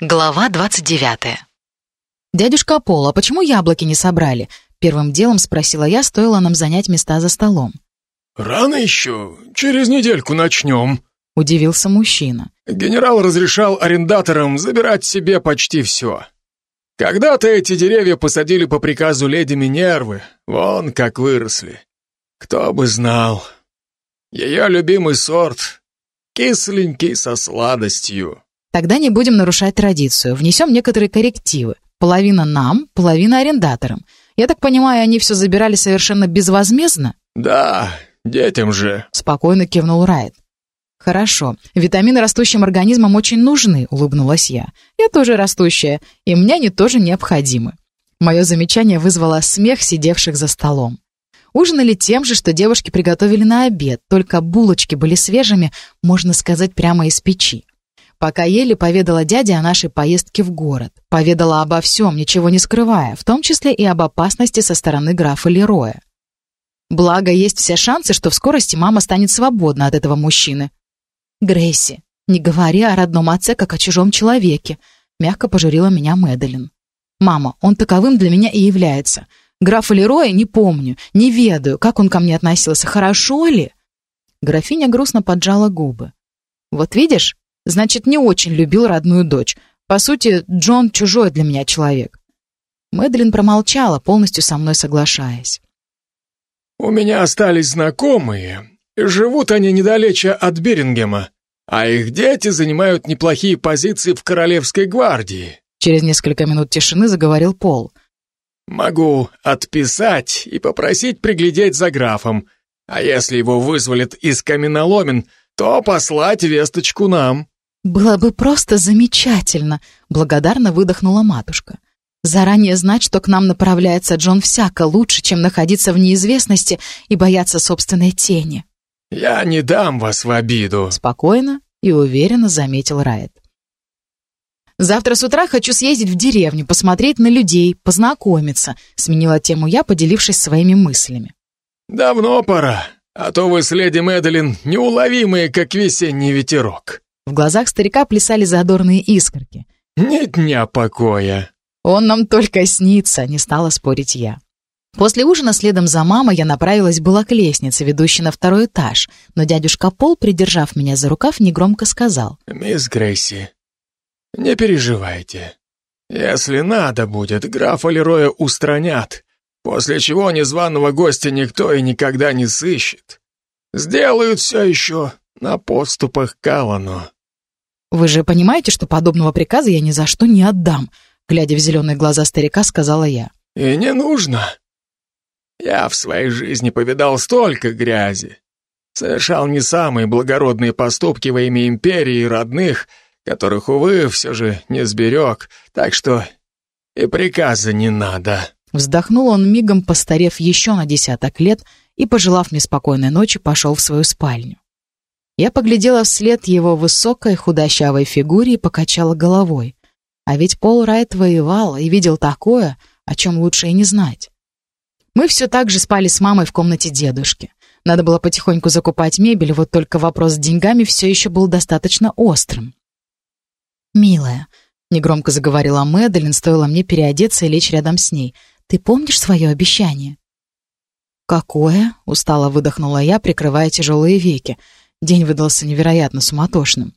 Глава 29. «Дядюшка Пол, а почему яблоки не собрали?» Первым делом спросила я, стоило нам занять места за столом. «Рано еще. Через недельку начнем», — удивился мужчина. «Генерал разрешал арендаторам забирать себе почти все. Когда-то эти деревья посадили по приказу леди Минервы. Вон как выросли. Кто бы знал. Ее любимый сорт. Кисленький со сладостью». Тогда не будем нарушать традицию, внесем некоторые коррективы. Половина нам, половина арендаторам. Я так понимаю, они все забирали совершенно безвозмездно? Да, детям же. Спокойно кивнул Райт. «Хорошо. Витамины растущим организмам очень нужны», — улыбнулась я. «Я тоже растущая, и мне они тоже необходимы». Мое замечание вызвало смех сидевших за столом. Ужинали тем же, что девушки приготовили на обед, только булочки были свежими, можно сказать, прямо из печи. Пока ели, поведала дяде о нашей поездке в город. Поведала обо всем, ничего не скрывая, в том числе и об опасности со стороны графа Лероя. Благо, есть все шансы, что в скорости мама станет свободна от этого мужчины. «Грейси, не говори о родном отце, как о чужом человеке», — мягко пожурила меня Мэдалин. «Мама, он таковым для меня и является. Графа Лероя не помню, не ведаю, как он ко мне относился, хорошо ли?» Графиня грустно поджала губы. «Вот видишь, Значит, не очень любил родную дочь. По сути, Джон чужой для меня человек. Мэдлин промолчала, полностью со мной соглашаясь. «У меня остались знакомые. Живут они недалече от Бирингема, а их дети занимают неплохие позиции в Королевской гвардии». Через несколько минут тишины заговорил Пол. «Могу отписать и попросить приглядеть за графом, а если его вызволят из каменоломен, то послать весточку нам». «Было бы просто замечательно», — благодарно выдохнула матушка. «Заранее знать, что к нам направляется Джон всяко лучше, чем находиться в неизвестности и бояться собственной тени». «Я не дам вас в обиду», — спокойно и уверенно заметил Райт. «Завтра с утра хочу съездить в деревню, посмотреть на людей, познакомиться», — сменила тему я, поделившись своими мыслями. «Давно пора, а то вы с леди Мэдалин неуловимые, как весенний ветерок». В глазах старика плясали задорные искорки. «Нет дня покоя». «Он нам только снится», — не стала спорить я. После ужина следом за мамой я направилась была к лестнице, ведущей на второй этаж, но дядюшка Пол, придержав меня за рукав, негромко сказал. «Мисс Грейси, не переживайте. Если надо будет, графа Лероя устранят, после чего незваного гостя никто и никогда не сыщет. Сделают все еще на подступах к Аллану». «Вы же понимаете, что подобного приказа я ни за что не отдам», глядя в зеленые глаза старика, сказала я. «И не нужно. Я в своей жизни повидал столько грязи. Совершал не самые благородные поступки во имя империи и родных, которых, увы, все же не сберег, так что и приказа не надо». Вздохнул он мигом, постарев еще на десяток лет, и, пожелав мне спокойной ночи, пошел в свою спальню. Я поглядела вслед его высокой худощавой фигуре и покачала головой. А ведь Пол Райт воевал и видел такое, о чем лучше и не знать. Мы все так же спали с мамой в комнате дедушки. Надо было потихоньку закупать мебель, вот только вопрос с деньгами все еще был достаточно острым. «Милая», — негромко заговорила Мэдалин, стоило мне переодеться и лечь рядом с ней, «ты помнишь свое обещание?» «Какое?» — устало выдохнула я, прикрывая тяжелые веки. День выдался невероятно суматошным.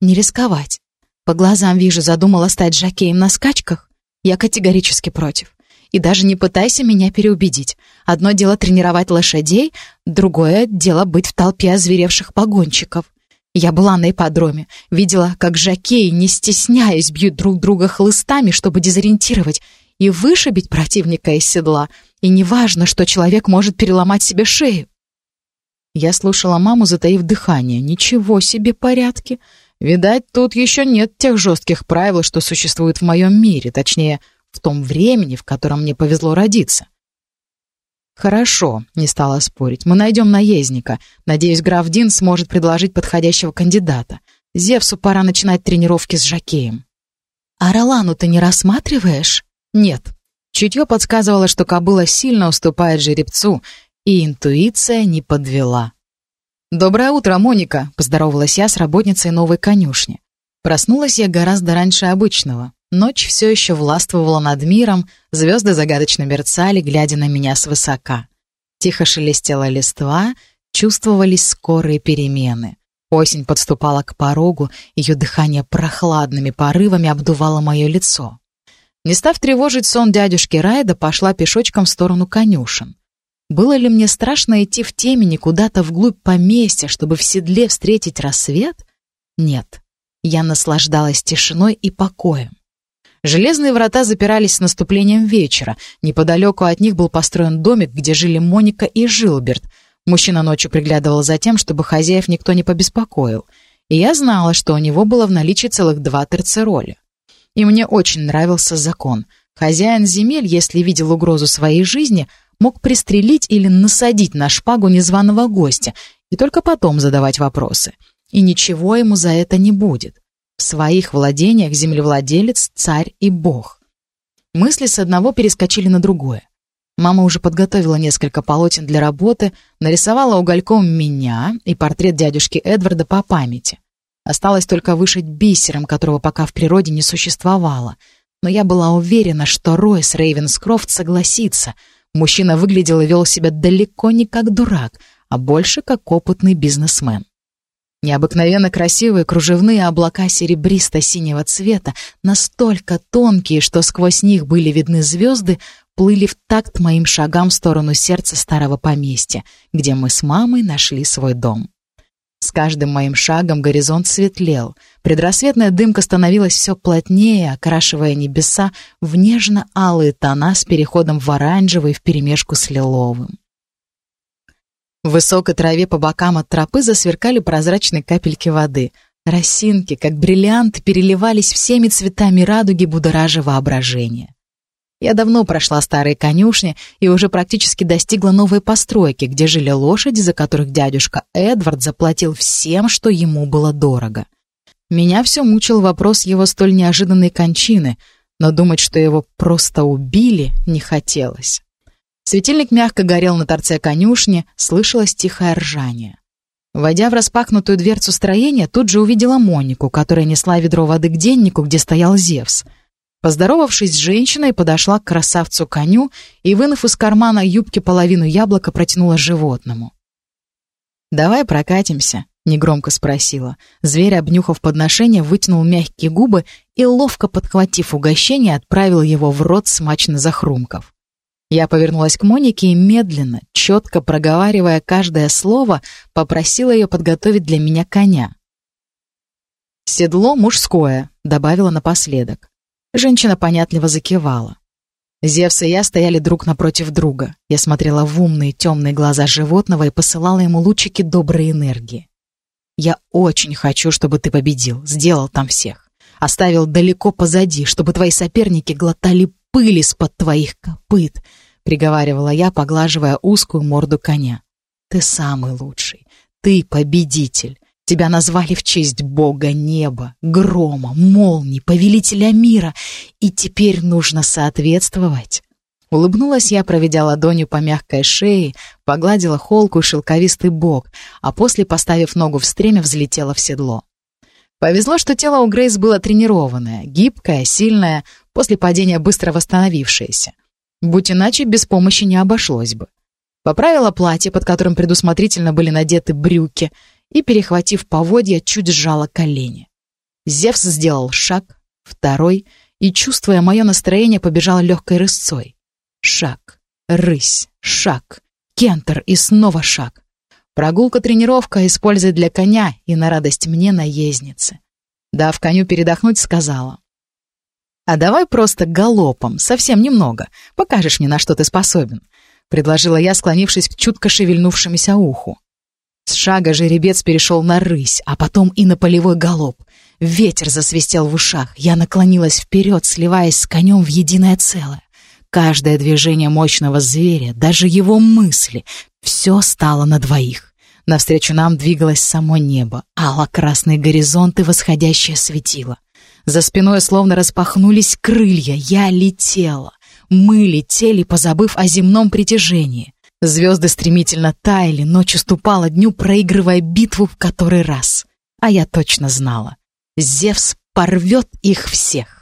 Не рисковать. По глазам вижу, задумала стать жакеем на скачках. Я категорически против. И даже не пытайся меня переубедить. Одно дело тренировать лошадей, другое дело быть в толпе озверевших погонщиков. Я была на ипподроме, видела, как жакеи, не стесняясь, бьют друг друга хлыстами, чтобы дезориентировать и вышибить противника из седла. И неважно, что человек может переломать себе шею. Я слушала маму, затаив дыхание. Ничего себе порядки. Видать, тут еще нет тех жестких правил, что существуют в моем мире, точнее, в том времени, в котором мне повезло родиться. «Хорошо», — не стала спорить. «Мы найдем наездника. Надеюсь, граф Дин сможет предложить подходящего кандидата. Зевсу пора начинать тренировки с Жакеем». «А Ролану ты не рассматриваешь?» «Нет». Чутье подсказывало, что кобыла сильно уступает жеребцу, и интуиция не подвела. «Доброе утро, Моника», — поздоровалась я с работницей новой конюшни. Проснулась я гораздо раньше обычного. Ночь все еще властвовала над миром, звезды загадочно мерцали, глядя на меня свысока. Тихо шелестела листва, чувствовались скорые перемены. Осень подступала к порогу, ее дыхание прохладными порывами обдувало мое лицо. Не став тревожить сон дядюшки Райда, пошла пешочком в сторону конюшен. Было ли мне страшно идти в темени куда-то вглубь поместья, чтобы в седле встретить рассвет? Нет. Я наслаждалась тишиной и покоем. Железные врата запирались с наступлением вечера. Неподалеку от них был построен домик, где жили Моника и Жилберт. Мужчина ночью приглядывал за тем, чтобы хозяев никто не побеспокоил. И я знала, что у него было в наличии целых два терцероля. И мне очень нравился закон. Хозяин земель, если видел угрозу своей жизни, мог пристрелить или насадить на шпагу незваного гостя и только потом задавать вопросы. И ничего ему за это не будет. В своих владениях землевладелец, царь и бог. Мысли с одного перескочили на другое. Мама уже подготовила несколько полотен для работы, нарисовала угольком меня и портрет дядюшки Эдварда по памяти. Осталось только вышить бисером, которого пока в природе не существовало. Но я была уверена, что Ройс Рейвенскрофт согласится. Мужчина выглядел и вел себя далеко не как дурак, а больше как опытный бизнесмен. Необыкновенно красивые кружевные облака серебристо-синего цвета, настолько тонкие, что сквозь них были видны звезды, плыли в такт моим шагам в сторону сердца старого поместья, где мы с мамой нашли свой дом. С каждым моим шагом горизонт светлел, предрассветная дымка становилась все плотнее, окрашивая небеса в нежно-алые тона с переходом в оранжевый вперемешку с лиловым. В высокой траве по бокам от тропы засверкали прозрачные капельки воды. Росинки, как бриллианты, переливались всеми цветами радуги, будоража воображение. Я давно прошла старые конюшни и уже практически достигла новой постройки, где жили лошади, за которых дядюшка Эдвард заплатил всем, что ему было дорого. Меня все мучил вопрос его столь неожиданной кончины, но думать, что его просто убили, не хотелось. Светильник мягко горел на торце конюшни, слышалось тихое ржание. Войдя в распахнутую дверцу строения, тут же увидела Монику, которая несла ведро воды к деннику, где стоял Зевс. Поздоровавшись с женщиной, подошла к красавцу-коню и, вынув из кармана юбки половину яблока, протянула животному. «Давай прокатимся», — негромко спросила. Зверь, обнюхав подношение, вытянул мягкие губы и, ловко подхватив угощение, отправил его в рот, смачно захрумков. Я повернулась к Монике и медленно, четко проговаривая каждое слово, попросила ее подготовить для меня коня. «Седло мужское», — добавила напоследок. Женщина понятливо закивала. Зевс и я стояли друг напротив друга. Я смотрела в умные темные глаза животного и посылала ему лучики доброй энергии. «Я очень хочу, чтобы ты победил, сделал там всех. Оставил далеко позади, чтобы твои соперники глотали пыль из-под твоих копыт», — приговаривала я, поглаживая узкую морду коня. «Ты самый лучший. Ты победитель. Тебя назвали в честь бога неба, грома, молний, повелителя мира, и теперь нужно соответствовать». Улыбнулась я, проведя ладонью по мягкой шее, погладила холку и шелковистый бок, а после, поставив ногу в стремя, взлетела в седло. Повезло, что тело у Грейс было тренированное, гибкое, сильное, после падения быстро восстановившееся. Будь иначе, без помощи не обошлось бы. Поправила платье, под которым предусмотрительно были надеты брюки, и, перехватив поводья, чуть сжала колени. Зевс сделал шаг, второй, и, чувствуя мое настроение, побежал легкой рысцой. Шаг, рысь, шаг, кентер и снова шаг. Прогулка-тренировка, используя для коня и на радость мне наездницы. Дав коню передохнуть, сказала. «А давай просто галопом, совсем немного. Покажешь мне, на что ты способен», — предложила я, склонившись к чутко шевельнувшемуся уху. С шага жеребец перешел на рысь, а потом и на полевой галоп. Ветер засвистел в ушах. Я наклонилась вперед, сливаясь с конем в единое целое. Каждое движение мощного зверя, даже его мысли, все стало на двоих. Навстречу нам двигалось само небо, ало-красный горизонт и восходящее светило. За спиной словно распахнулись крылья, я летела. Мы летели, позабыв о земном притяжении. Звезды стремительно таяли, ночь уступала дню, проигрывая битву в который раз. А я точно знала. Зевс порвет их всех.